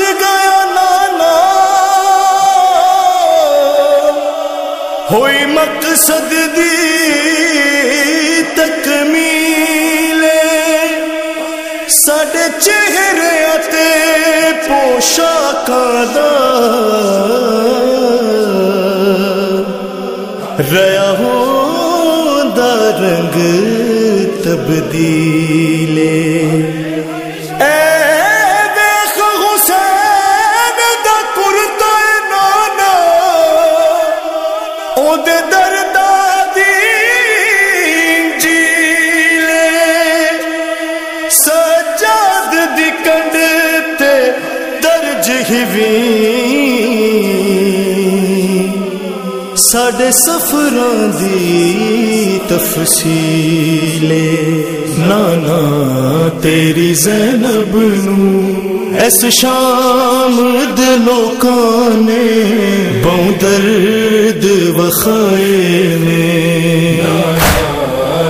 بچ گیا نانا۔ ہوئی مقصد دی تکمیل۔ سڈے چہرے پوشاکاں دا ریا ہوں دا رنگ تبدیلے۔ سڈے سفر دی تفصیل نانا، تیری زینب نو۔ ایس شام دلوکاں نے درد وخائے نے۔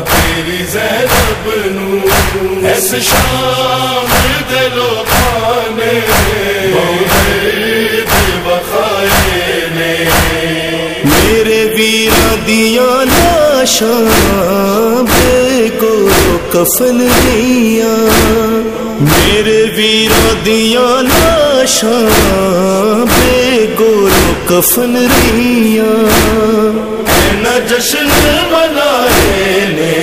تیری زینب نو۔ ایس شام دلوکاں لاشاں بے کو کفن دیا، میرے ویر دیا لاشاں بے گورو کفن ریا نہ جشن منائے نے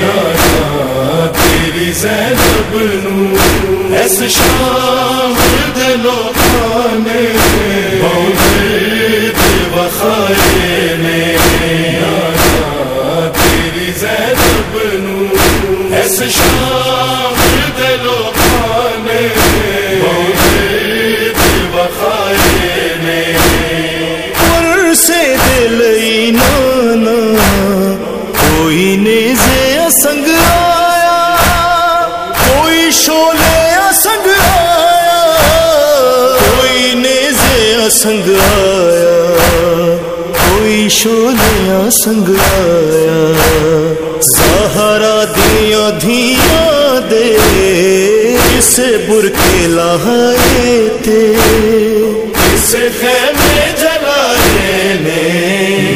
نانا تیری زینب نو۔ ایس شام دلو کھانے بہت وخائے نے زینب نو ایس شام دلو کھانے نے پر سے دل نانا کوئی نیزے سنگ آیا کوئی شولے سنگ آیا کوئی نیزے سنگ آیا کوئی سنگ آیا سہارا دیا دھیا دے اسے برکے لہائے تے اس خیمے جلائے نے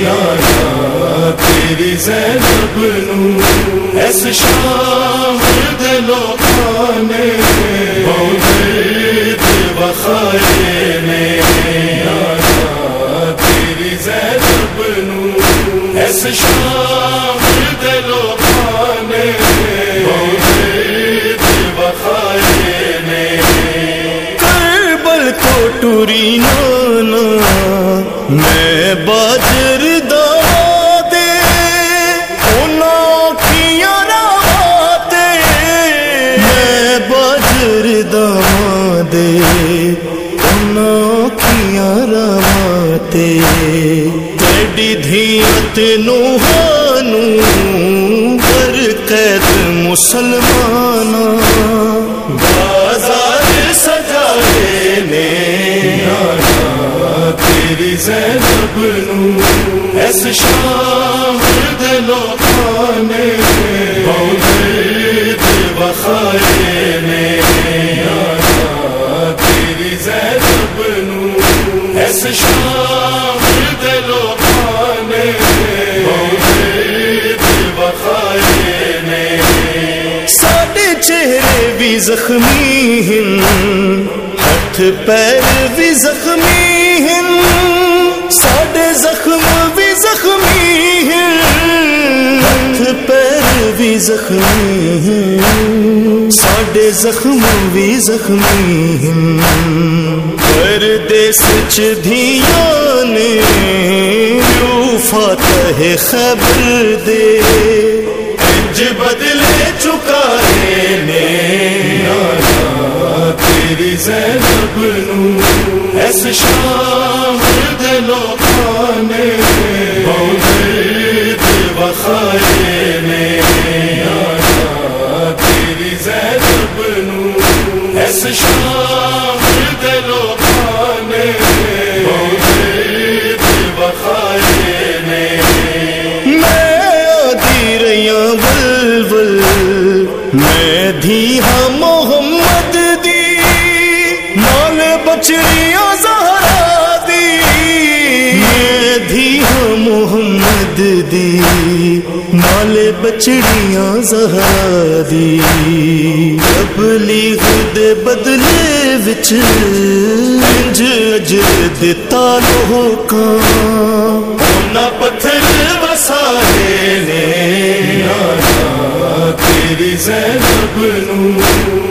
نانا تیری زینب نو ایس شام دلو کھانے بہت کو نانا، میں باجر دے کیا راتے میں باجر دے کیا راتے تیڈی دھیت نو ہانو کر قید مسلمان زینب نو ایس شام دلو کھانے بہت وخائے نے تیری زینب نو ایس شام دلو کھانے بہت وخائے ساڈے چہرے بھی زخمی ہیں ہاتھ پیر بھی زخمی زخمی ہیں ساڈے زخم بھی زخمی ہیں پردیس چ دھیاں نے یوں فاتح خبر دے۔ انج بدلے چکا نے۔ تیری زینب نو ایس شام دلو کھانے نو محمد دی نال بچڑیاں زہرا دی۔ تبلیغ دے بدلے وچ انج اجر دتا لوکاں۔ نہ پتھر وسائے نے تیری زینب نو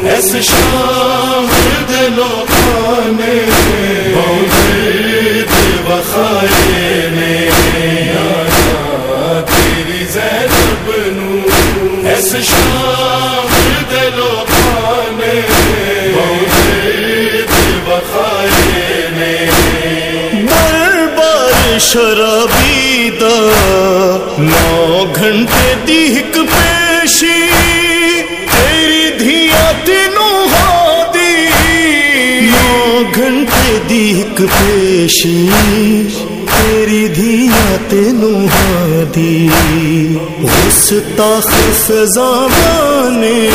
ایس شام دلو خانے بہت شرابی دا نو گھنٹے دی ایک پیشی، تیری دھیا تینوں ہادی۔ نو گھنٹے دی ایک پیشی، تیری دھیا تینوں ہادی۔ گستاخ فضانے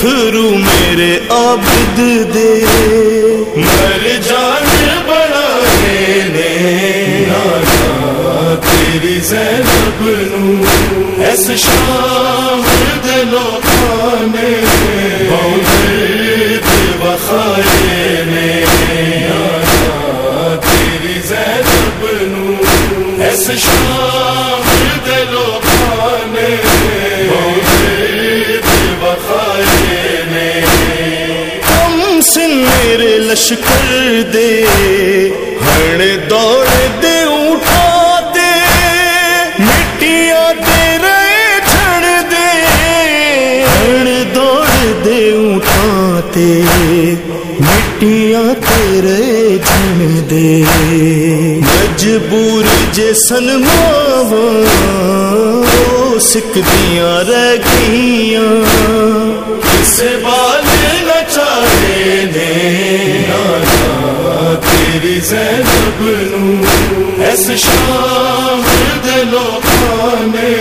تھرو میرے عابد دے۔ مر جان تیری زینب نو ایس شام دلو خانے بہت وخائے نے تیری زینب نو ایس شام دلو خانے بہت وخائے نے ہم سن میرے لشکر دے، ہر دوڑ مٹیاں دے رہے چھڑ دے ہر دوڑ دے اٹھا تے مٹیاں تیرے جھن دے مجبور جے سن ماواں رہ گئیاں کسے بال نچارے نے تیری ایسے شام دلو خانے